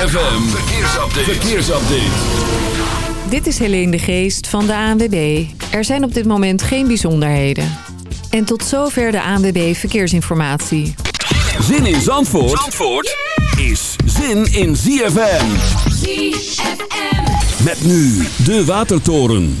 ZFM, verkeersupdate. verkeersupdate. Dit is Helene de Geest van de ANWB. Er zijn op dit moment geen bijzonderheden. En tot zover de ANWB Verkeersinformatie. Zin in Zandvoort, Zandvoort is zin in ZFM. ZFM. Met nu de Watertoren.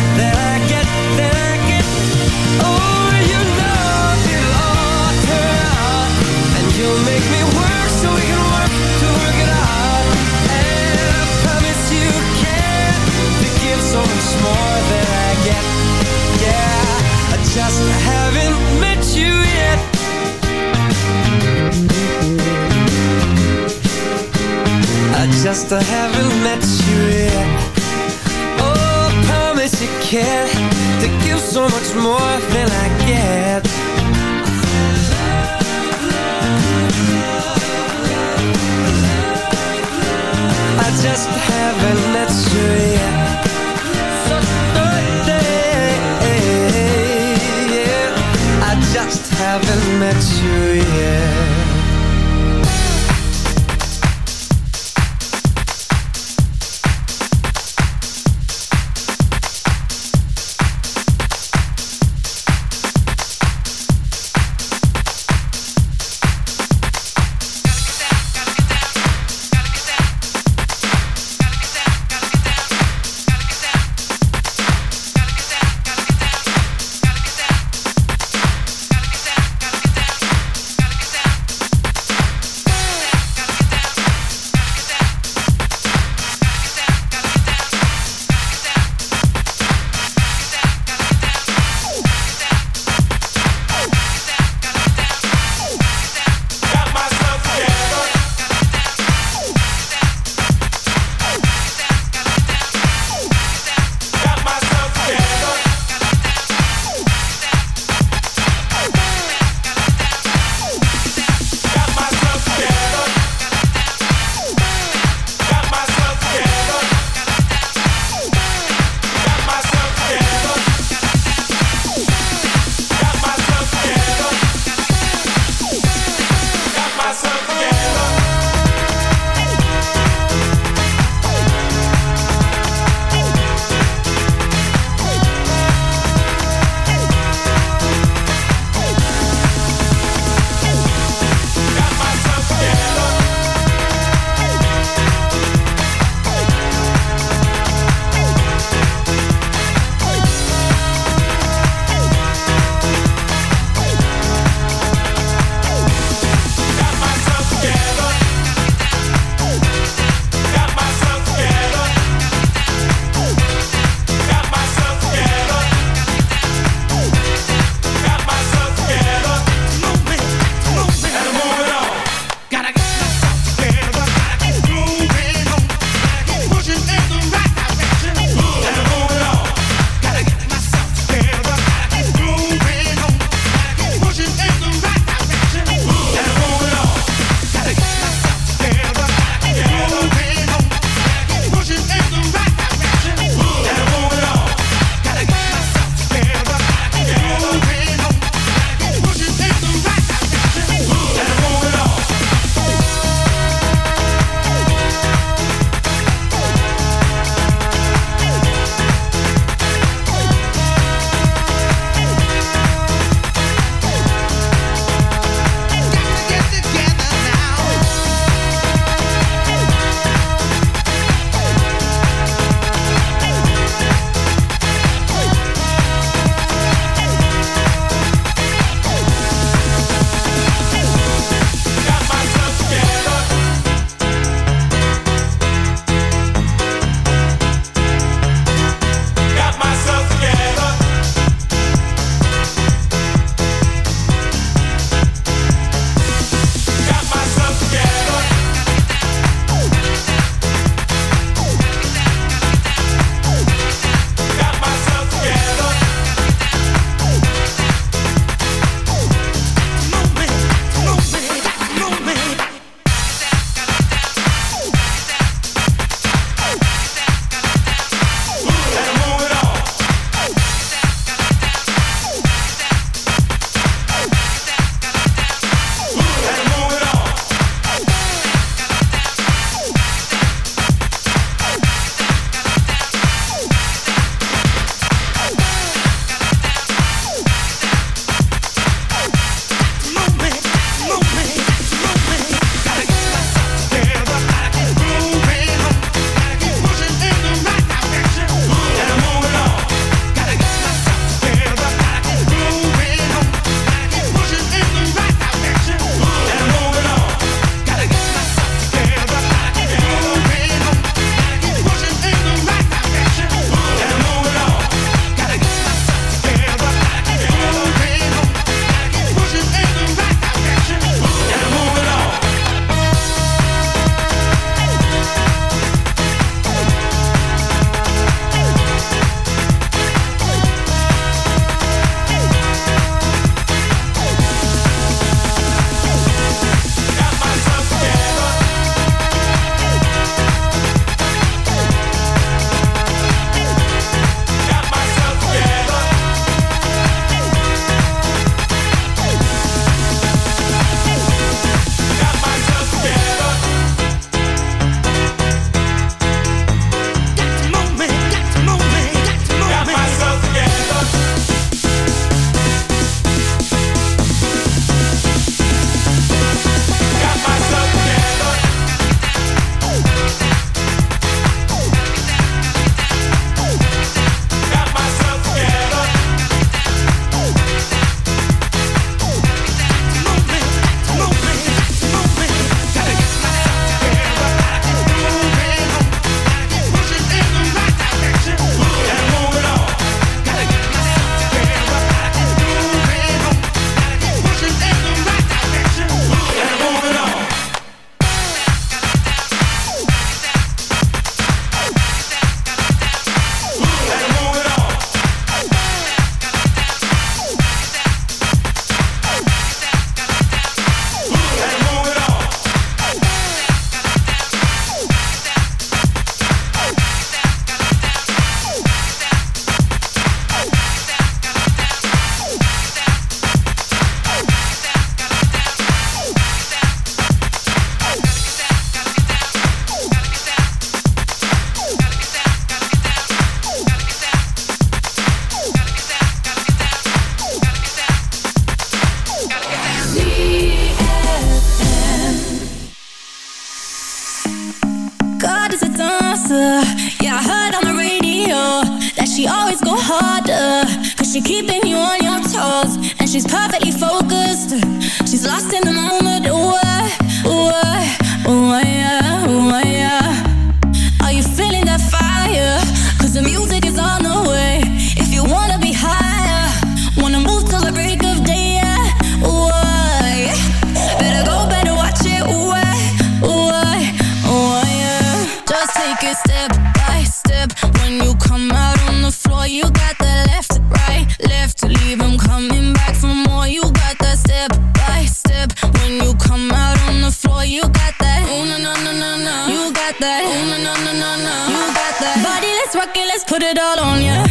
just haven't met you yet. I just haven't met you yet. Oh, promise you To give so much more than I get. I just haven't met you yet haven't met you yet put it all on you.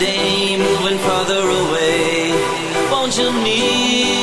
yesterday, moving farther away. Won't you near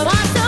But I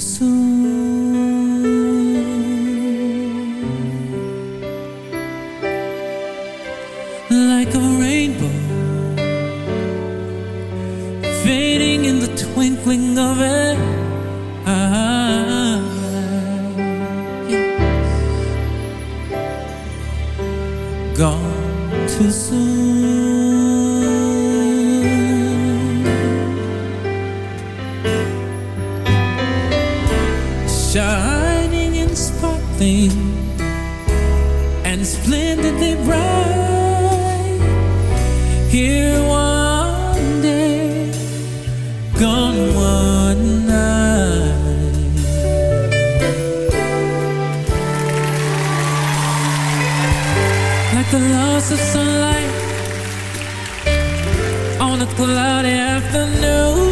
so the loss of sunlight on a cloudy afternoon.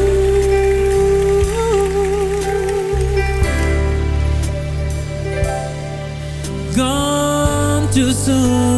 Gone too soon.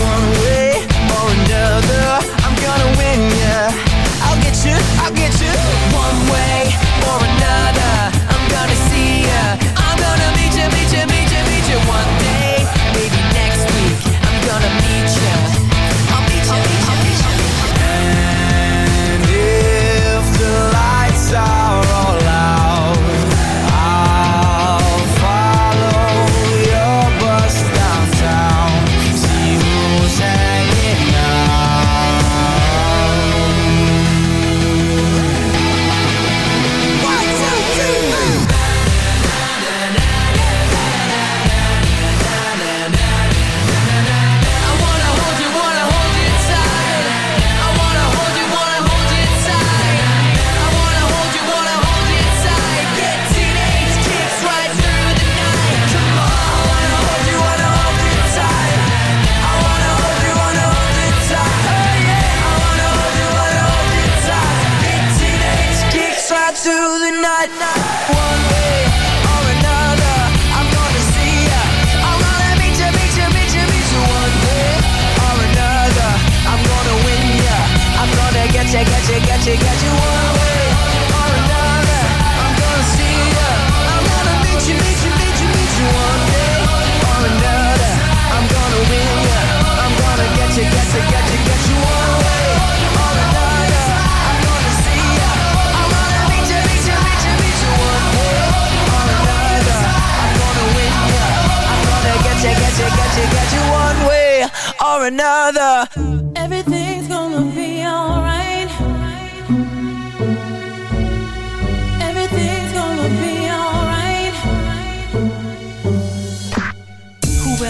one way or another I'm gonna win ya I'll get you, I'll get you One way or another. I'm gonna see ya. I'm gonna meet meet meet meet one you, get you, get you, get you one way or another. I'm gonna see you. I'm gonna meet you, meet you, meet you, meet you one day or another. I'm gonna win you. I'm gonna get you, get you, get you, get you one way or another. I'm gonna see you. I'm gonna meet you, meet you, meet you, meet you one day or another. I'm gonna win you. I'm gonna get you, get you, get you, get you one way or another.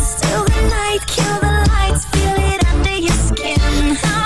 Still the night, kill the lights, feel it under your skin.